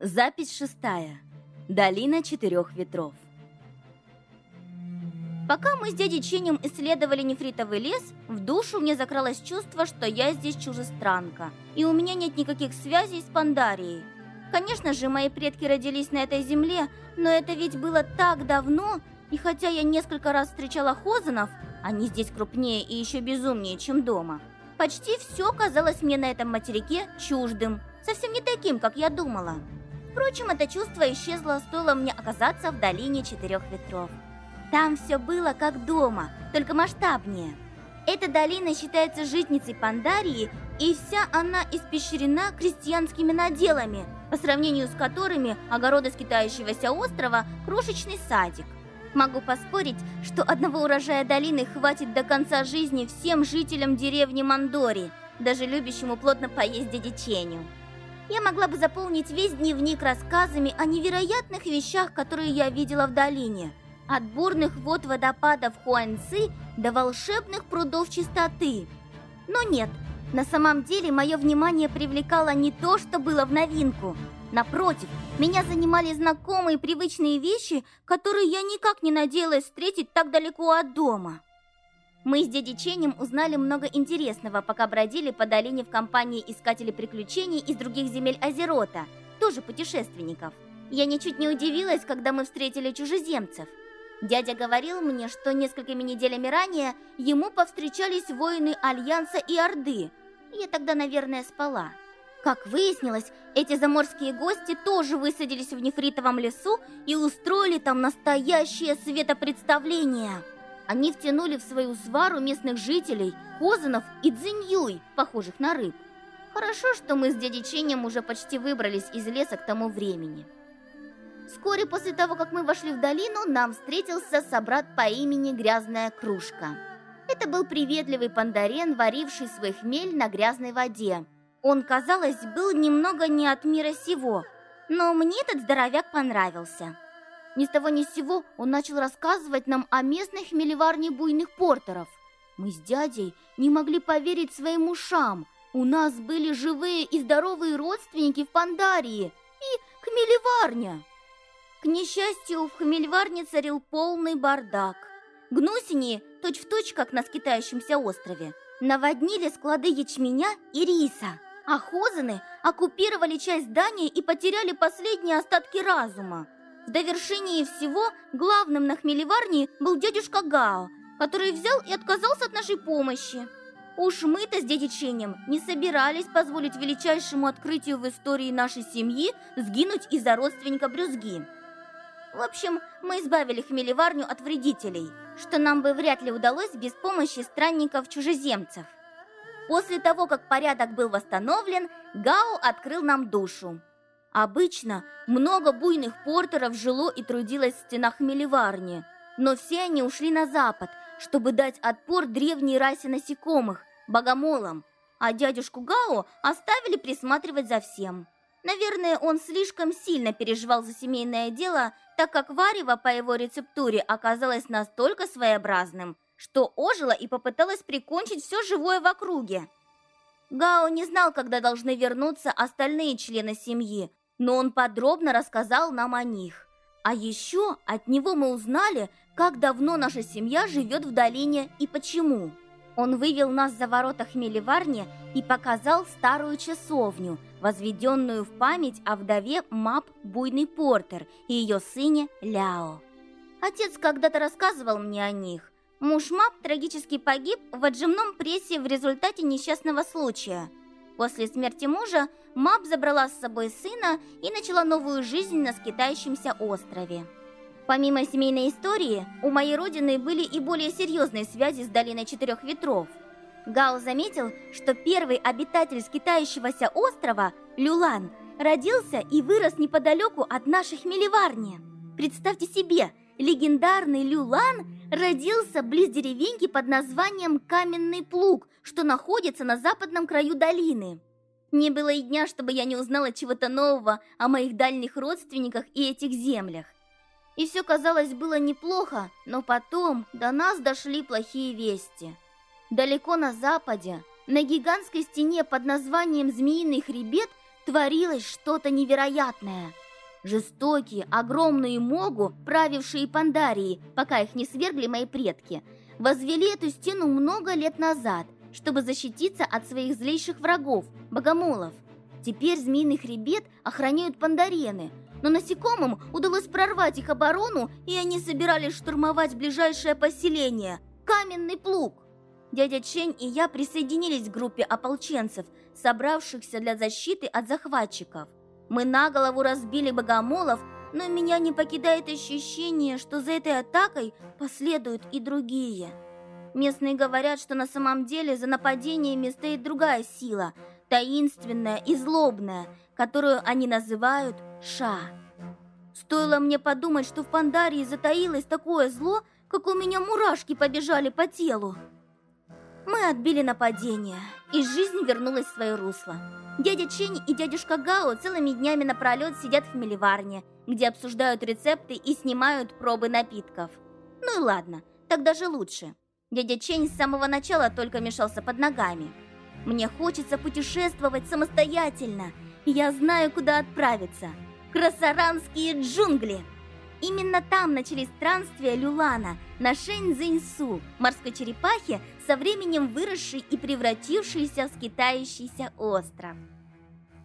Запись шестая. Долина четырех ветров. Пока мы с дядей Ченем исследовали нефритовый лес, в душу мне закралось чувство, что я здесь чужестранка, и у меня нет никаких связей с Пандарией. Конечно же, мои предки родились на этой земле, но это ведь было так давно, и хотя я несколько раз встречала хозанов, они здесь крупнее и еще безумнее, чем дома. Почти все казалось мне на этом материке чуждым, совсем не таким, как я думала. Впрочем, это чувство исчезло, стоило мне оказаться в долине четырех ветров. Там все было как дома, только масштабнее. Эта долина считается житницей Пандарии, и вся она испещрена крестьянскими наделами, по сравнению с которыми огороды скитающегося острова – крошечный садик. Могу поспорить, что одного урожая долины хватит до конца жизни всем жителям деревни Мандори, даже любящему плотно поесть дядиченю. Я могла бы заполнить весь дневник рассказами о невероятных вещах, которые я видела в долине. От бурных вод водопадов Хуанци до волшебных прудов чистоты. Но нет, на самом деле мое внимание привлекало не то, что было в новинку. Напротив, меня занимали знакомые привычные вещи, которые я никак не надеялась встретить так далеко от дома. Мы с дядей Ченем узнали много интересного, пока бродили по долине в компании искателей приключений из других земель Азерота, тоже путешественников. Я ничуть не удивилась, когда мы встретили чужеземцев. Дядя говорил мне, что несколькими неделями ранее ему повстречались воины Альянса и Орды. Я тогда, наверное, спала. Как выяснилось, эти заморские гости тоже высадились в нефритовом лесу и устроили там настоящее светопредставление. Они втянули в свою свару местных жителей, Хозанов и Цзиньюй, похожих на рыб. Хорошо, что мы с дядей Ченем уже почти выбрались из леса к тому времени. Вскоре после того, как мы вошли в долину, нам встретился собрат по имени Грязная Кружка. Это был приветливый пандарен, варивший свой хмель на грязной воде. Он, казалось, был немного не от мира сего, но мне этот здоровяк понравился. Ни с того ни с сего он начал рассказывать нам о местной хмелеварне буйных портеров. Мы с дядей не могли поверить своим ушам. У нас были живые и здоровые родственники в Пандарии и хмелеварня. К несчастью, в хмельварне царил полный бардак. Гнусини, точь-в-точь, как на скитающемся острове, наводнили склады ячменя и риса, а хозаны оккупировали часть здания и потеряли последние остатки разума. В довершении всего главным на хмелеварне был дядюшка Гао, который взял и отказался от нашей помощи. Уж мы-то с дядечением не собирались позволить величайшему открытию в истории нашей семьи сгинуть из-за родственника Брюзги. В общем, мы избавили хмелеварню от вредителей, что нам бы вряд ли удалось без помощи странников-чужеземцев. После того, как порядок был восстановлен, Гао открыл нам душу. Обычно много буйных портеров жило и трудилось в стенах мелеварни, но все они ушли на запад, чтобы дать отпор древней расе насекомых, богомолам, а дядюшку Гао оставили присматривать за всем. Наверное, он слишком сильно переживал за семейное дело, так как варево по его рецептуре оказалось настолько своеобразным, что ожило и попыталось прикончить все живое в округе. Гао не знал, когда должны вернуться остальные члены семьи, но он подробно рассказал нам о них. А еще от него мы узнали, как давно наша семья живет в долине и почему. Он вывел нас за ворота хмелеварни и показал старую часовню, возведенную в память о вдове Мап Буйный Портер и ее сыне Ляо. Отец когда-то рассказывал мне о них. Муж Мап трагически погиб в отжимном прессе в результате несчастного случая – После смерти мужа Мап забрала с собой сына и начала новую жизнь на скитающемся острове. Помимо семейной истории, у моей родины были и более серьезные связи с Долиной Четырех Ветров. Гао заметил, что первый обитатель скитающегося острова, Люлан, родился и вырос неподалеку от нашей хмелеварни. Представьте себе, легендарный Люлан родился близ деревеньки под названием Каменный Плуг, что находится на западном краю долины. Не было и дня, чтобы я не узнала чего-то нового о моих дальних родственниках и этих землях. И все, казалось, было неплохо, но потом до нас дошли плохие вести. Далеко на западе, на гигантской стене под названием Змеиный хребет, творилось что-то невероятное. Жестокие, огромные могу, правившие Пандарии, пока их не свергли мои предки, возвели эту стену много лет назад, чтобы защититься от своих злейших врагов, богомолов. Теперь змеиный хребет охраняют пандарены, но насекомым удалось прорвать их оборону, и они собирались штурмовать ближайшее поселение – Каменный плуг. Дядя Чень и я присоединились к группе ополченцев, собравшихся для защиты от захватчиков. Мы на голову разбили богомолов, но меня не покидает ощущение, что за этой атакой последуют и другие. Местные говорят, что на самом деле за нападениями стоит другая сила, таинственная и злобная, которую они называют Ша. Стоило мне подумать, что в Пандарии затаилось такое зло, как у меня мурашки побежали по телу. Мы отбили нападение, и жизнь вернулась в свое русло. Дядя Чень и дядюшка Гао целыми днями напролет сидят в мелеварне, где обсуждают рецепты и снимают пробы напитков. Ну и ладно, так даже лучше. Дядя Чень с самого начала только мешался под ногами. Мне хочется путешествовать самостоятельно, я знаю, куда отправиться. Красаранские джунгли! Именно там начались странствия Люлана на Шэньцзиньсу, морской черепахе, со временем выросшей и превратившейся в скитающийся остров.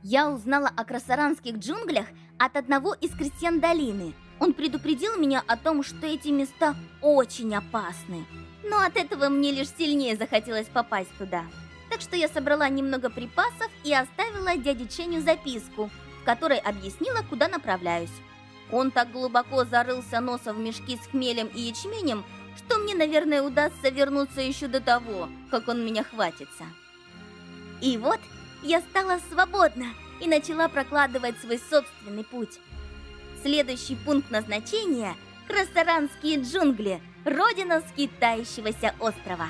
Я узнала о красаранских джунглях от одного из крестьян долины. Он предупредил меня о том, что эти места очень опасны. Но от этого мне лишь сильнее захотелось попасть туда. Так что я собрала немного припасов и оставила дяде Ченю записку, в которой объяснила, куда направляюсь. Он так глубоко зарылся носом в мешки с хмелем и ячменем, что мне, наверное, удастся вернуться еще до того, как он меня хватится. И вот я стала свободна и начала прокладывать свой собственный путь. Следующий пункт назначения – Красаранские джунгли, родина скитающегося острова.